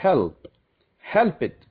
help. Help it.